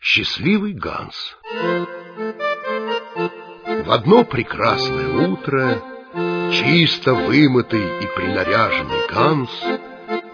Счастливый Ганс. В одно прекрасное утро чисто вымытый и принаряженный Ганс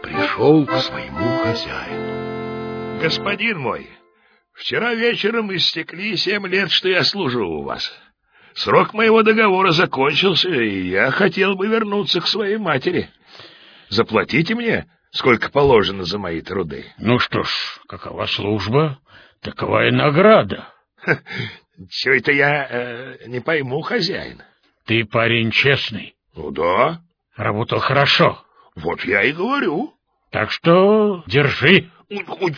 пришел к своему хозяину. Господин мой, вчера вечером истекли семь лет, что я служу у вас. Срок моего договора закончился, и я хотел бы вернуться к своей матери. Заплатите мне, сколько положено за мои труды. Ну что ж, какова служба, такова и награда. Все это я э, не пойму, хозяин. Ты парень честный. Ну да. Работал хорошо. Вот я и говорю. Так что держи. Ой, ой,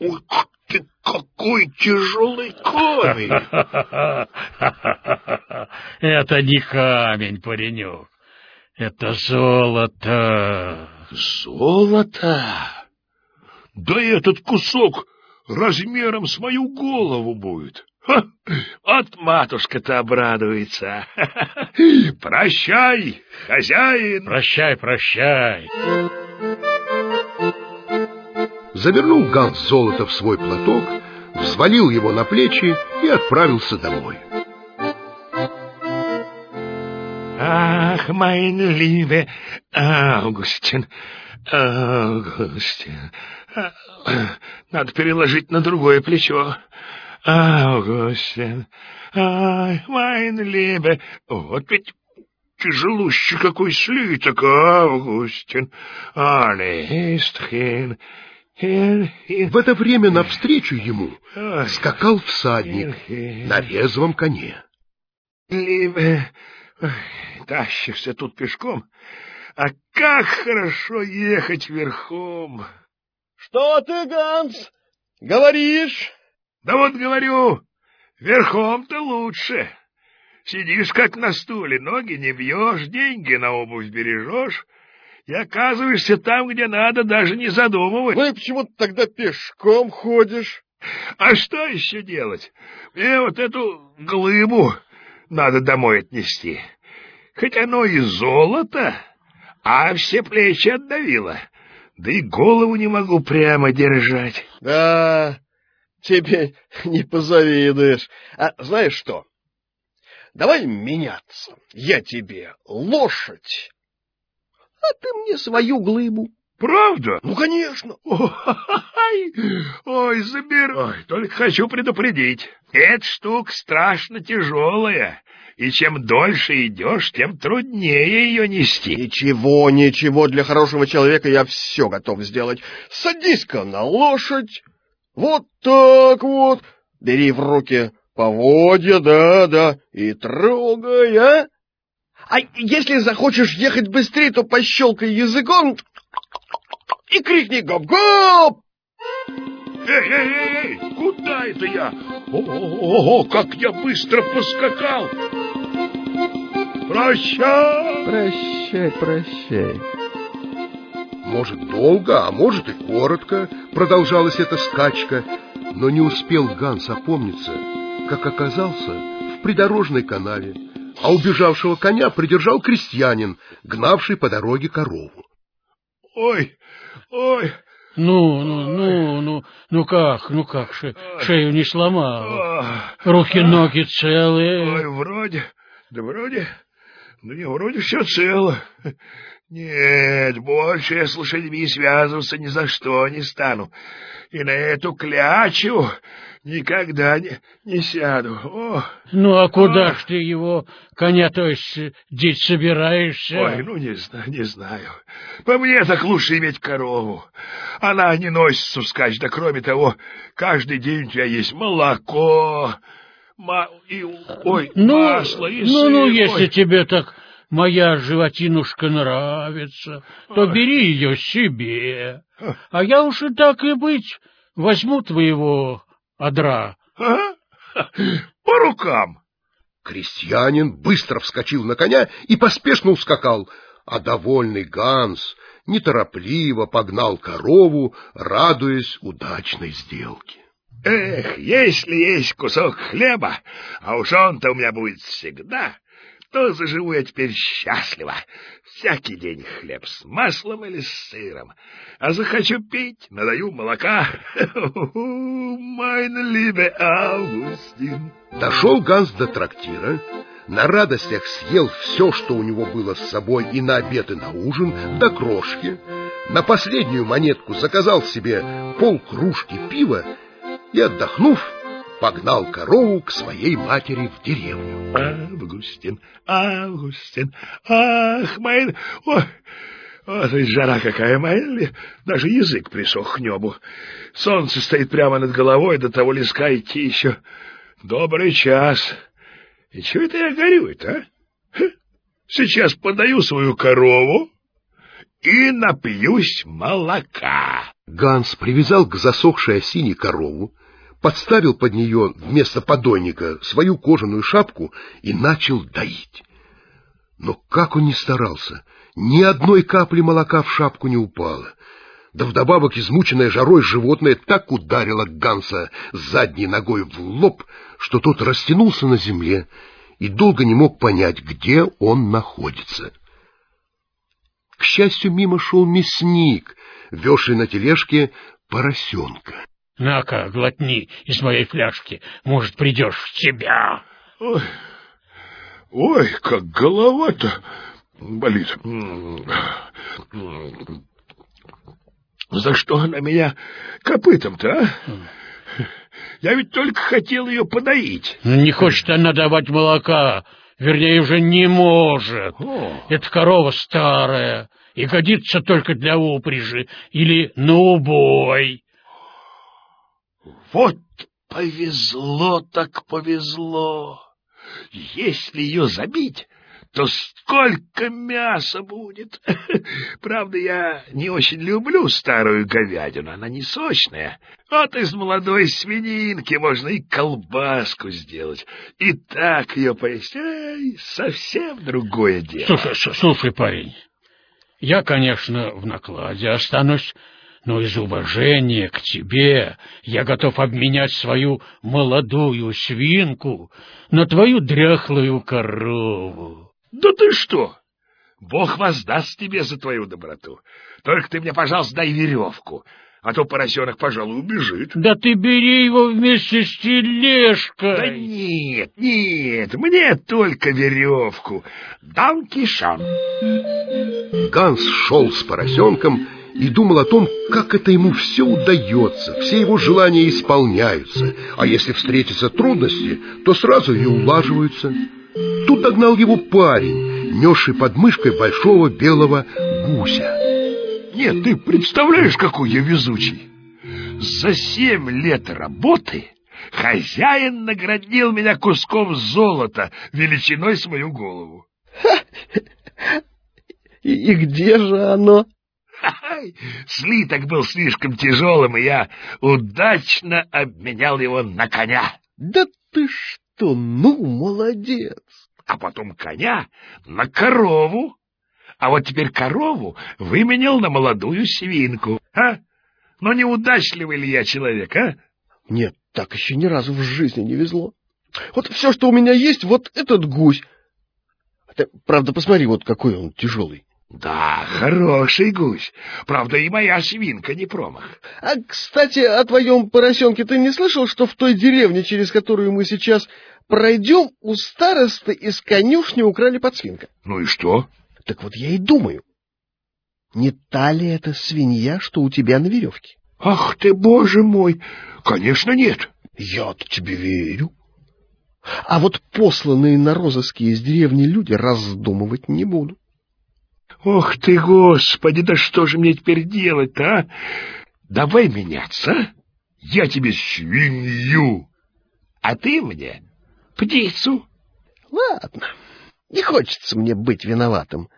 ой, ты какой тяжелый камень. Это не камень, паренек. Это золото. Золото? Да этот кусок размером с мою голову будет. Ха, от матушка-то обрадуется. Прощай, хозяин. Прощай, прощай. Завернул Ганс золото в свой платок, взвалил его на плечи и отправился домой. Ach, mein liebe Augustin, Augustin. Надо переложить на другое плечо. Augustin, ай, mein liebe. Вот ведь тяжелущий какой слиток, Augustin. Alles ist hin. В это время навстречу ему скакал всадник на резвом коне. Либе, тащишься тут пешком, а как хорошо ехать верхом. — Что ты, Ганс, говоришь? — Да вот говорю, верхом-то лучше. Сидишь как на стуле, ноги не бьешь, деньги на обувь бережешь, и оказываешься там, где надо, даже не задумывать. Ну и почему ты тогда пешком ходишь? А что еще делать? Мне вот эту глыбу надо домой отнести. Хоть оно и золото, а все плечи отдавило. Да и голову не могу прямо держать. Да, тебе не позавидуешь. А знаешь что? Давай меняться. Я тебе лошадь, а ты мне свою глыбу. Правда? Ну, конечно. Ой, ой, заберу. Ой, только хочу предупредить. Эта штука страшно тяжелая, и чем дольше идешь, тем труднее ее нести. Ничего, ничего, для хорошего человека я все готов сделать. Садись-ка на лошадь. Вот так вот. Бери в руки поводья, да-да, и трогай, а? А если захочешь ехать быстрее, то пощелкай языком и крикни «Гоп-гоп!» Эй, эй, эй, эй, куда это я? Ого, как я быстро поскакал! Прощай! Прощай, прощай. Может, долго, а может и коротко продолжалась эта скачка, но не успел Ганс опомниться, как оказался в придорожной канаве, а убежавшего коня придержал крестьянин, гнавший по дороге корову. Ой, ой! Ну, ну, ну, ну, ну как, ну как, ше, шею не сломал. Руки-ноги целые. Ой, вроде, да вроде, ну не вроде все цело. Нет, больше я с лошадьми связываться ни за что не стану. И на эту клячу никогда не, не сяду. О, ну, а куда ж ты его, коня, то есть, деть собираешься? Ой, ну, не знаю, не знаю. По мне так лучше иметь корову. Она не носится вскачь, да кроме того, каждый день у тебя есть молоко, ма и, ой, ну, масло и Ну, сыр. ну, если Ой. тебе так моя животинушка нравится, то бери ее себе. А я уж и так и быть возьму твоего одра. По рукам. Крестьянин быстро вскочил на коня и поспешно ускакал, а довольный Ганс неторопливо погнал корову, радуясь удачной сделке. Эх, если есть кусок хлеба, а уж он-то у меня будет всегда, то заживу я теперь счастливо. Всякий день хлеб с маслом или с сыром. А захочу пить, надаю молока. Майн либе Августин. Дошел Ганс до трактира, на радостях съел все, что у него было с собой и на обед, и на ужин, до крошки. На последнюю монетку заказал себе полкружки пива и, отдохнув, погнал корову к своей матери в деревню. Augustin, Augustin, ach, mein... Ой, вот ведь жара какая, mein, даже язык присох к небу. Солнце стоит прямо над головой, до того леска идти еще добрый час. И чего это я горюю-то, а? Сейчас подаю свою корову и напьюсь молока. Ганс привязал к засохшей осине корову, подставил под нее вместо подойника свою кожаную шапку и начал доить. Но как он ни старался, ни одной капли молока в шапку не упало. Да вдобавок измученное жарой животное так ударило Ганса задней ногой в лоб, что тот растянулся на земле и долго не мог понять, где он находится. К счастью, мимо шел мясник, везший на тележке поросенка. — На-ка, глотни из моей фляжки, может, придешь в себя. Ой, ой как голова-то болит. За что она меня копытом-то, а? Я ведь только хотел ее подоить. Не хочет она давать молока, вернее, уже не может. О. Эта корова старая и годится только для упряжи или на убой. Вот повезло так повезло. Если ее забить, то сколько мяса будет! Правда, я не очень люблю старую говядину, она не сочная. Вот из молодой свининки можно и колбаску сделать. И так ее поесть, эй, совсем другое дело. Слушай, слушай, парень, я, конечно, в накладе останусь, но из уважения к тебе я готов обменять свою молодую свинку на твою дряхлую корову. Да ты что? Бог воздаст тебе за твою доброту. Только ты мне, пожалуйста, дай веревку, а то поросенок, пожалуй, убежит. Да ты бери его вместе с тележкой. Да нет, нет, мне только веревку. Дан Кишан. Ганс шел с поросенком и думал о том, как это ему все удается, все его желания исполняются, а если встретятся трудности, то сразу и улаживаются. Тут догнал его парень, несший под мышкой большого белого гуся. Нет, ты представляешь, какой я везучий? За семь лет работы хозяин наградил меня куском золота величиной с мою голову. И, и где же оно? Слиток был слишком тяжелым, и я удачно обменял его на коня. Да ты что, ну, молодец! А потом коня на корову. А вот теперь корову выменял на молодую свинку. А? Но неудачливый ли я человек, а? Нет, так еще ни разу в жизни не везло. Вот все, что у меня есть, вот этот гусь. Ты, правда, посмотри, вот какой он тяжелый. Да, хороший гусь. Правда, и моя свинка не промах. А, кстати, о твоем поросенке ты не слышал, что в той деревне, через которую мы сейчас пройдем, у старосты из конюшни украли подсвинка? Ну и что? Так вот я и думаю, не та ли это свинья, что у тебя на веревке? Ах ты, боже мой! Конечно, нет. Я-то тебе верю. А вот посланные на розыски из деревни люди раздумывать не буду. Ох ты, господи, да что же мне теперь делать-то, а? Давай меняться, а? Я тебе свинью, а ты мне птицу. Ладно, не хочется мне быть виноватым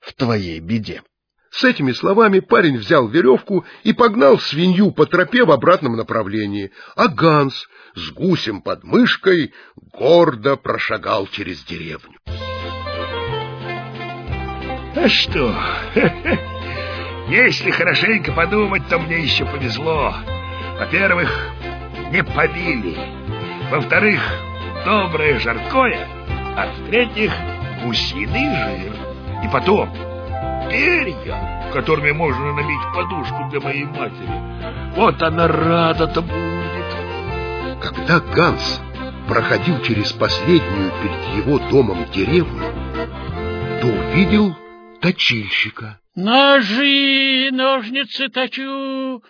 в твоей беде. С этими словами парень взял веревку и погнал свинью по тропе в обратном направлении, а Ганс с гусем под мышкой гордо прошагал через деревню. А что? Если хорошенько подумать, то мне еще повезло. Во-первых, не побили. Во-вторых, доброе жаркое, а в-третьих, гусиный жир. И потом, перья, которыми можно набить подушку для моей матери. Вот она рада-то будет. Когда Ганс проходил через последнюю перед его домом деревню, то увидел точильщика. Ножи, ножницы точу,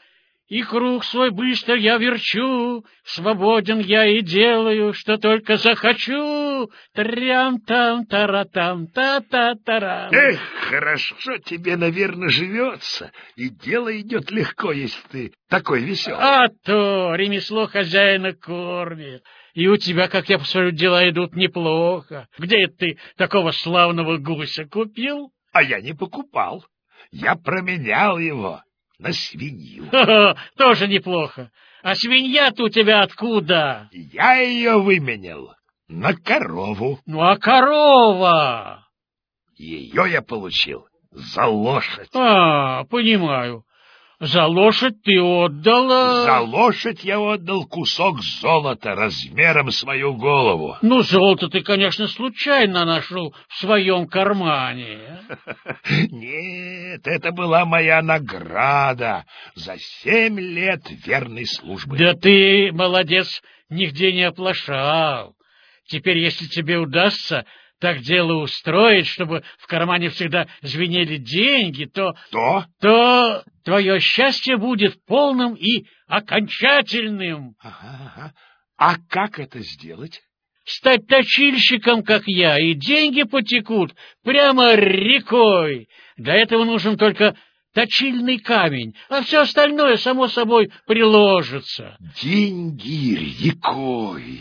и круг свой быстро я верчу, свободен я и делаю, что только захочу. Трям-там, таратам, та-та-тарам. Эх, хорошо тебе, наверное, живется, и дело идет легко, если ты такой веселый. А то ремесло хозяина кормит. И у тебя, как я посмотрю, дела идут неплохо. Где это ты такого славного гуся купил? А я не покупал. Я променял его на свинью. Тоже неплохо. А свинья-то у тебя откуда? Я ее выменял на корову. Ну, а корова? Ее я получил за лошадь. А, понимаю. За лошадь ты отдала... За лошадь я отдал кусок золота размером с мою голову. Ну, золото ты, конечно, случайно нашел в своем кармане. Нет, это была моя награда за семь лет верной службы. Да ты, молодец, нигде не оплошал. Теперь, если тебе удастся так дело устроить, чтобы в кармане всегда звенели деньги, то... То? То твое счастье будет полным и окончательным. Ага, ага. А как это сделать? Стать точильщиком, как я, и деньги потекут прямо рекой. Для этого нужен только точильный камень, а все остальное, само собой, приложится. Деньги рекой.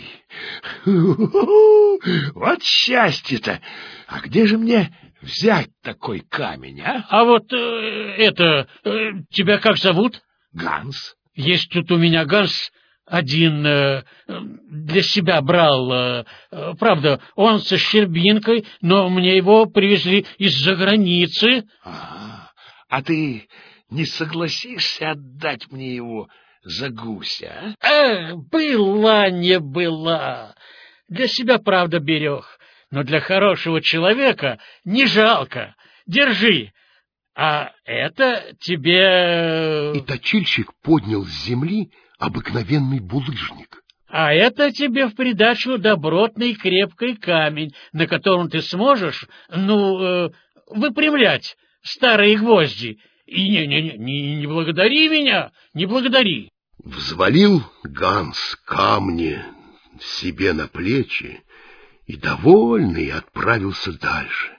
Вот счастье-то! А где же мне взять такой камень, а? А вот э, это... Э, тебя как зовут? Ганс. Есть тут у меня Ганс один э, для себя брал. Э, э, правда, он со щербинкой, но мне его привезли из-за границы. Ага. А ты не согласишься отдать мне его за гуся, а? Э, была не была. Для себя, правда, берег, но для хорошего человека не жалко. Держи. А это тебе... И точильщик поднял с земли обыкновенный булыжник. А это тебе в придачу добротный крепкий камень, на котором ты сможешь, ну, э, выпрямлять старые гвозди. И не-не-не, не, не благодари меня, не благодари. Взвалил Ганс камни себе на плечи и, довольный, отправился дальше.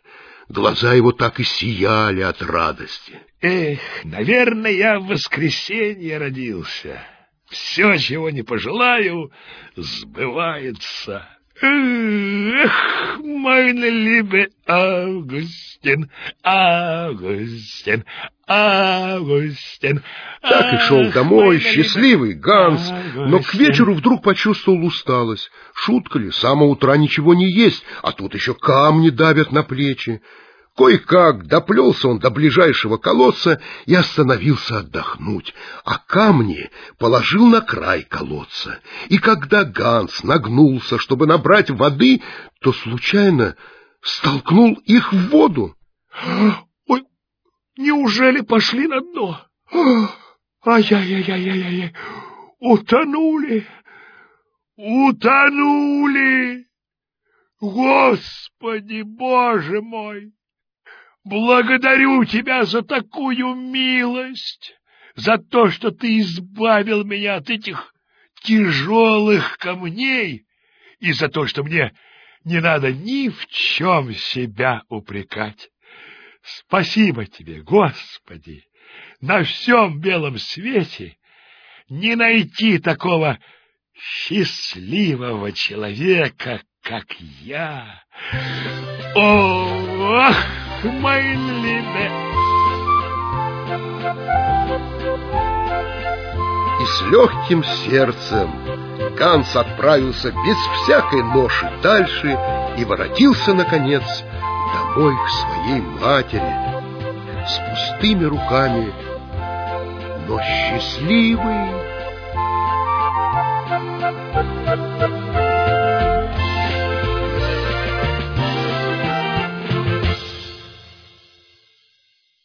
Глаза его так и сияли от радости. Эх, наверное, я в воскресенье родился. Все, чего не пожелаю, сбывается. Эх, meine liebe Августин, Августин, Августин. Так и шел домой, счастливый Ганс, но к вечеру вдруг почувствовал усталость. Шутка ли, с самого утра ничего не есть, а тут еще камни давят на плечи. Кое-как доплелся он до ближайшего колодца и остановился отдохнуть, а камни положил на край колодца. И когда Ганс нагнулся, чтобы набрать воды, то случайно столкнул их в воду. Ой, неужели пошли на дно? Ай-яй-яй-яй-яй, утонули, утонули! Господи, Боже мой! Благодарю тебя за такую милость, за то, что ты избавил меня от этих тяжелых камней и за то, что мне не надо ни в чем себя упрекать. Спасибо тебе, Господи! На всем белом свете не найти такого счастливого человека, как я. Ох, мой любе! И с легким сердцем Ганс отправился без всякой ноши дальше и воротился, наконец, домой к своей матери с пустыми руками, но счастливый